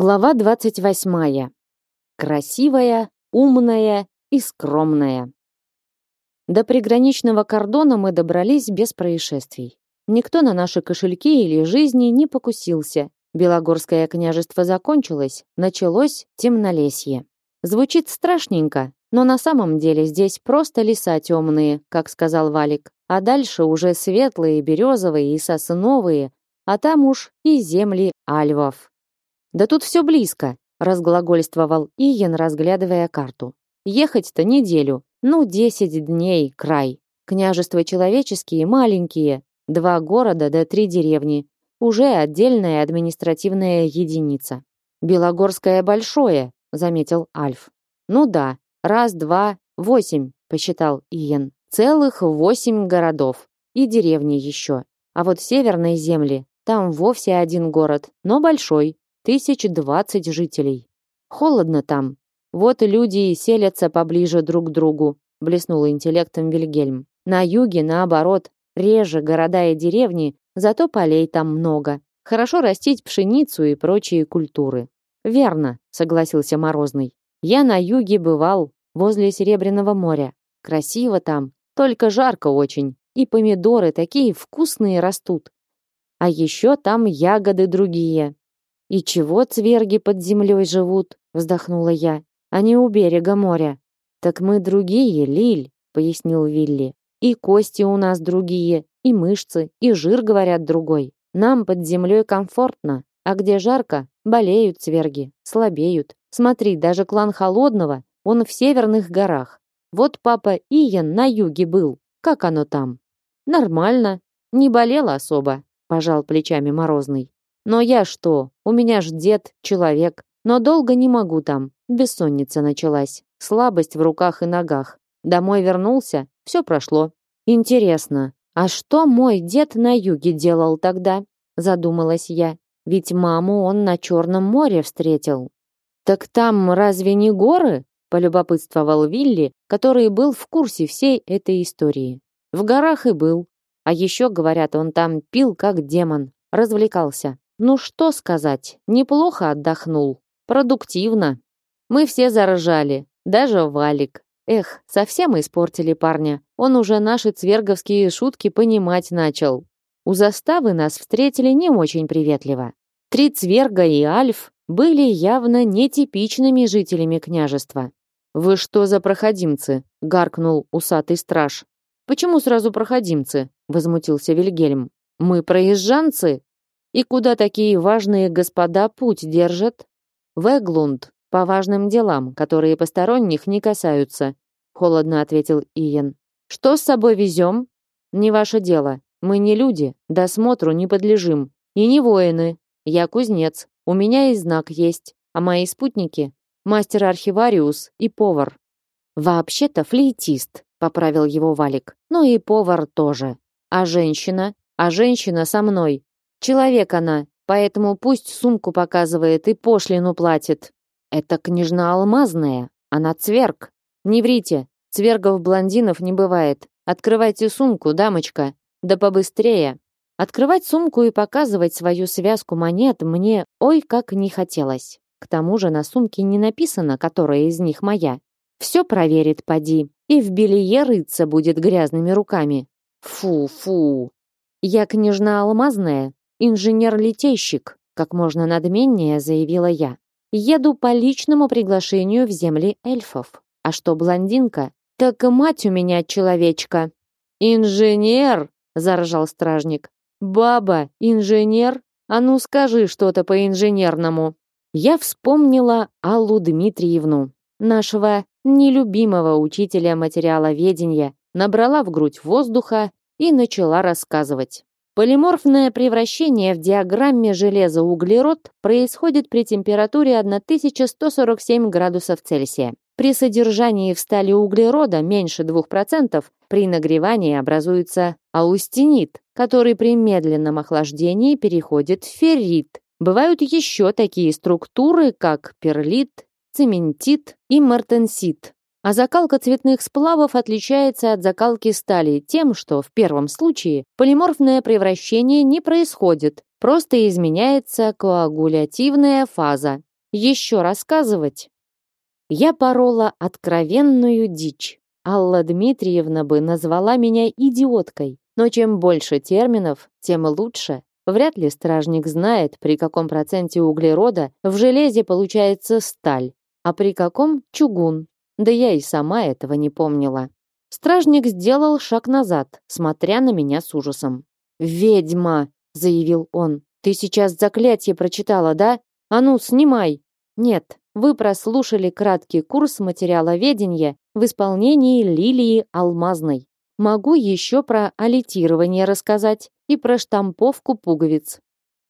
Глава 28. Красивая, умная и скромная. До приграничного кордона мы добрались без происшествий. Никто на наши кошельки или жизни не покусился. Белогорское княжество закончилось, началось темнолесье. Звучит страшненько, но на самом деле здесь просто леса темные, как сказал Валик, а дальше уже светлые, березовые и сосновые, а там уж и земли альвов. Да тут все близко, разглагольствовал Иен, разглядывая карту. Ехать-то неделю, ну, десять дней край. Княжества человеческие маленькие, два города да три деревни. Уже отдельная административная единица. Белогорское большое, заметил Альф. Ну да, раз, два, восемь, посчитал Иен. Целых восемь городов и деревни еще. А вот северные земли, там вовсе один город, но большой, тысяч двадцать жителей. Холодно там. Вот люди и селятся поближе друг к другу, блеснул интеллектом Вильгельм. На юге, наоборот, реже города и деревни, зато полей там много. Хорошо растить пшеницу и прочие культуры. Верно, согласился Морозный. Я на юге бывал, возле Серебряного моря. Красиво там, только жарко очень. И помидоры такие вкусные растут. А еще там ягоды другие, «И чего цверги под землей живут?» — вздохнула я. «Они у берега моря». «Так мы другие, Лиль», — пояснил Вилли. «И кости у нас другие, и мышцы, и жир, говорят, другой. Нам под землей комфортно, а где жарко, болеют цверги, слабеют. Смотри, даже клан Холодного, он в северных горах. Вот папа Иен на юге был. Как оно там?» «Нормально. Не болел особо», — пожал плечами Морозный. Но я что? У меня ж дед, человек. Но долго не могу там. Бессонница началась. Слабость в руках и ногах. Домой вернулся, все прошло. Интересно, а что мой дед на юге делал тогда? Задумалась я. Ведь маму он на Черном море встретил. Так там разве не горы? Полюбопытствовал Вилли, который был в курсе всей этой истории. В горах и был. А еще, говорят, он там пил как демон, развлекался. Ну что сказать, неплохо отдохнул. Продуктивно. Мы все заражали, даже Валик. Эх, совсем испортили парня. Он уже наши цверговские шутки понимать начал. У заставы нас встретили не очень приветливо. Три цверга и Альф были явно нетипичными жителями княжества. «Вы что за проходимцы?» — гаркнул усатый страж. «Почему сразу проходимцы?» — возмутился Вильгельм. «Мы проезжанцы?» И куда такие важные господа путь держат? В Эглунд, по важным делам, которые посторонних не касаются, холодно ответил Иен. Что с собой везем? Не ваше дело. Мы не люди, досмотру не подлежим. И не воины. Я кузнец. У меня и знак есть. А мои спутники — мастер-архивариус и повар. Вообще-то флейтист, поправил его Валик. Ну и повар тоже. А женщина? А женщина со мной. Человек она, поэтому пусть сумку показывает и пошлину платит. Это княжна алмазная, она цверг. Не врите, цвергов-блондинов не бывает. Открывайте сумку, дамочка. Да побыстрее. Открывать сумку и показывать свою связку монет мне ой как не хотелось. К тому же на сумке не написано, которая из них моя. Все проверит поди, и в белье рыться будет грязными руками. Фу-фу. Я княжна алмазная, «Инженер-литейщик», как можно надменнее заявила я. «Еду по личному приглашению в земли эльфов. А что блондинка? Так мать у меня человечка». «Инженер!» — заржал стражник. «Баба, инженер? А ну скажи что-то по-инженерному». Я вспомнила Аллу Дмитриевну, нашего нелюбимого учителя материаловедения, набрала в грудь воздуха и начала рассказывать. Полиморфное превращение в диаграмме железо-углерод происходит при температуре 1147 градусов Цельсия. При содержании в стали углерода меньше 2% при нагревании образуется аустенит, который при медленном охлаждении переходит в феррит. Бывают еще такие структуры, как перлит, цементит и мартенсит. А закалка цветных сплавов отличается от закалки стали тем, что в первом случае полиморфное превращение не происходит, просто изменяется коагулятивная фаза. Еще рассказывать? Я порола откровенную дичь. Алла Дмитриевна бы назвала меня идиоткой, но чем больше терминов, тем лучше. Вряд ли стражник знает, при каком проценте углерода в железе получается сталь, а при каком чугун. Да я и сама этого не помнила. Стражник сделал шаг назад, смотря на меня с ужасом. «Ведьма!» — заявил он. «Ты сейчас заклятие прочитала, да? А ну, снимай!» «Нет, вы прослушали краткий курс материаловедения в исполнении Лилии Алмазной. Могу еще про алитирование рассказать и про штамповку пуговиц.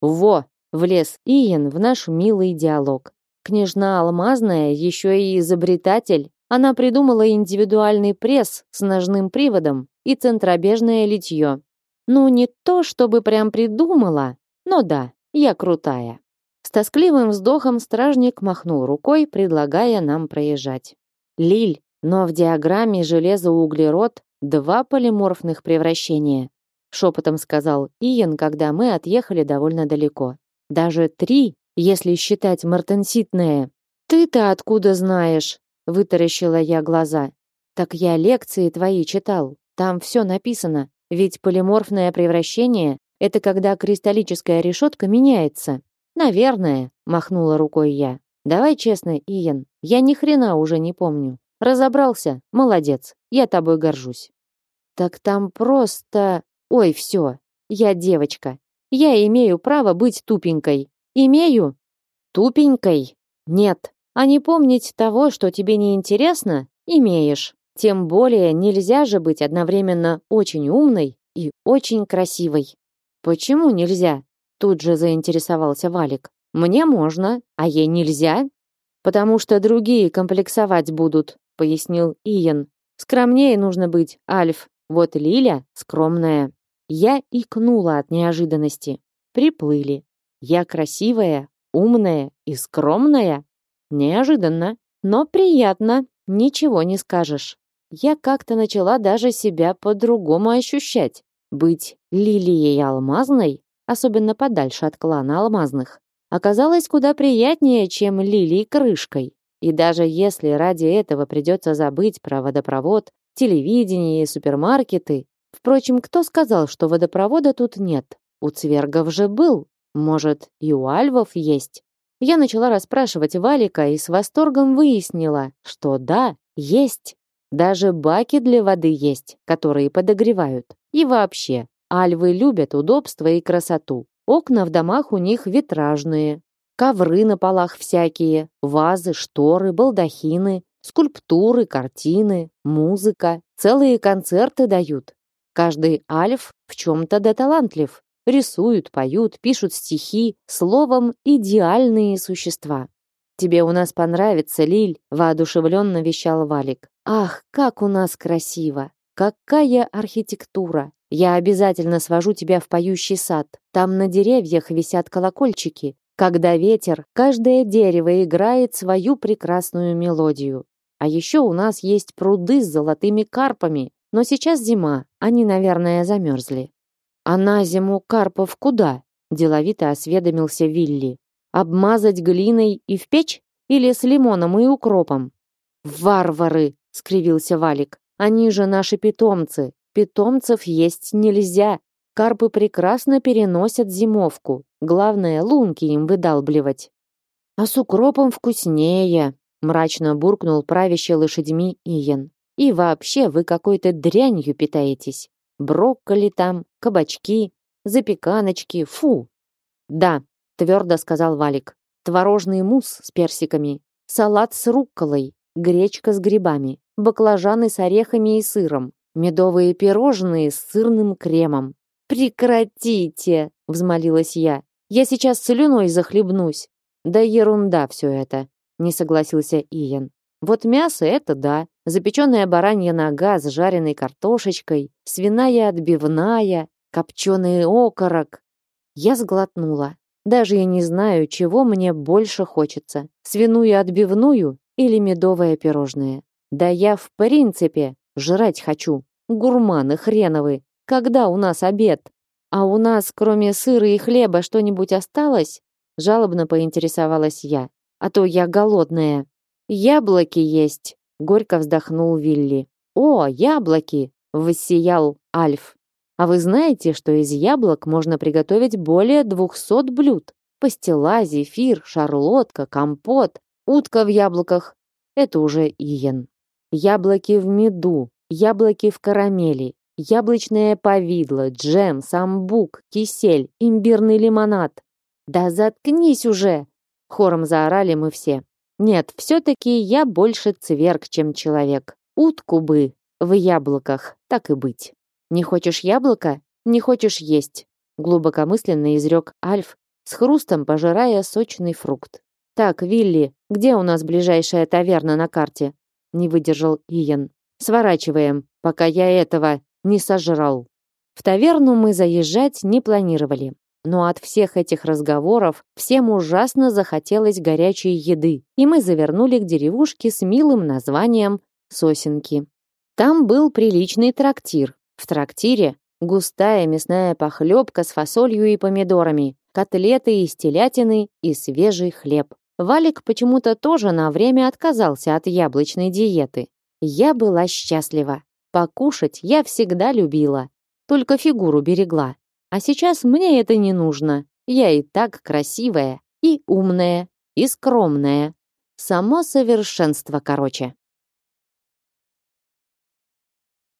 Во, влез Иен в наш милый диалог. Княжна Алмазная еще и изобретатель. Она придумала индивидуальный пресс с ножным приводом и центробежное литье. Ну, не то, чтобы прям придумала, но да, я крутая. С тоскливым вздохом стражник махнул рукой, предлагая нам проезжать. Лиль, но в диаграмме железо-углерод Два полиморфных превращения, шепотом сказал Иен, когда мы отъехали довольно далеко. Даже три, если считать мартенситное. Ты-то откуда знаешь? Вытаращила я глаза. Так я лекции твои читал. Там все написано. Ведь полиморфное превращение это когда кристаллическая решетка меняется. Наверное, махнула рукой я. Давай честно, Иен, я ни хрена уже не помню. Разобрался? Молодец. Я тобой горжусь. Так там просто... Ой, все. Я девочка. Я имею право быть тупенькой. Имею? Тупенькой? Нет. А не помнить того, что тебе не интересно, имеешь. Тем более нельзя же быть одновременно очень умной и очень красивой. Почему нельзя? Тут же заинтересовался Валик. Мне можно, а ей нельзя? Потому что другие комплексовать будут, пояснил Иен. Скромнее нужно быть, Альф. Вот Лиля скромная. Я икнула от неожиданности. Приплыли. Я красивая, умная и скромная. Неожиданно, но приятно. Ничего не скажешь. Я как-то начала даже себя по-другому ощущать. Быть лилией алмазной, особенно подальше от клана алмазных, оказалось куда приятнее, чем лилией крышкой. И даже если ради этого придется забыть про водопровод, телевидение и супермаркеты. Впрочем, кто сказал, что водопровода тут нет? У цвергов же был. Может, и у альвов есть? Я начала расспрашивать Валика и с восторгом выяснила, что да, есть. Даже баки для воды есть, которые подогревают. И вообще, альвы любят удобство и красоту. Окна в домах у них витражные, ковры на полах всякие, вазы, шторы, балдахины, скульптуры, картины, музыка, целые концерты дают. Каждый альф в чем-то да талантлив. Рисуют, поют, пишут стихи, словом, идеальные существа. «Тебе у нас понравится, Лиль», — воодушевленно вещал Валик. «Ах, как у нас красиво! Какая архитектура! Я обязательно свожу тебя в поющий сад. Там на деревьях висят колокольчики, когда ветер, каждое дерево играет свою прекрасную мелодию. А еще у нас есть пруды с золотыми карпами, но сейчас зима, они, наверное, замерзли. А на зиму карпов куда? Деловито осведомился Вилли. Обмазать глиной и в печь? Или с лимоном и укропом? Варвары, скривился Валик. Они же наши питомцы. Питомцев есть нельзя. Карпы прекрасно переносят зимовку. Главное, лунки им выдалбливать. А с укропом вкуснее, мрачно буркнул правящий лошадьми Иен. И вообще вы какой-то дрянью питаетесь. Брокколи там, кабачки, запеканочки, фу. Да, твердо сказал Валик. Творожный мусс с персиками, салат с рукколой, гречка с грибами, баклажаны с орехами и сыром, медовые пирожные с сырным кремом. Прекратите, взмолилась я. Я сейчас слюной захлебнусь. Да ерунда все это, не согласился Иен. Вот мясо это да, запеченная баранья нога с жареной картошечкой, свиная отбивная, копченый окорок. Я сглотнула. Даже я не знаю, чего мне больше хочется: свиную отбивную или медовое пирожное. Да я в принципе жрать хочу. Гурманы хреновы. Когда у нас обед? А у нас, кроме сыра и хлеба, что-нибудь осталось? Жалобно поинтересовалась я. а то я голодная. Яблоки есть, горько вздохнул Вилли. О, яблоки, воссиял Альф. А вы знаете, что из яблок можно приготовить более двухсот блюд? Пастила, зефир, шарлотка, компот, утка в яблоках. Это уже Иен. Яблоки в меду, яблоки в карамели, яблочное повидло, джем, самбук, кисель, имбирный лимонад. Да заткнись уже, хором заорали мы все. Нет, все таки я больше цверг, чем человек. Утку бы в яблоках, так и быть. Не хочешь яблоко? Не хочешь есть, глубокомысленно изрек Альф, с хрустом пожирая сочный фрукт. Так, Вилли, где у нас ближайшая таверна на карте? Не выдержал Иен. Сворачиваем, пока я этого не сожрал. В таверну мы заезжать не планировали. Но от всех этих разговоров всем ужасно захотелось горячей еды, и мы завернули к деревушке с милым названием Сосенки. Там был приличный трактир. В трактире густая мясная похлебка с фасолью и помидорами, котлеты из телятины и свежий хлеб. Валик почему-то тоже на время отказался от яблочной диеты. Я была счастлива. Покушать я всегда любила, только фигуру берегла. А сейчас мне это не нужно. Я и так красивая, и умная, и скромная. Само совершенство, короче.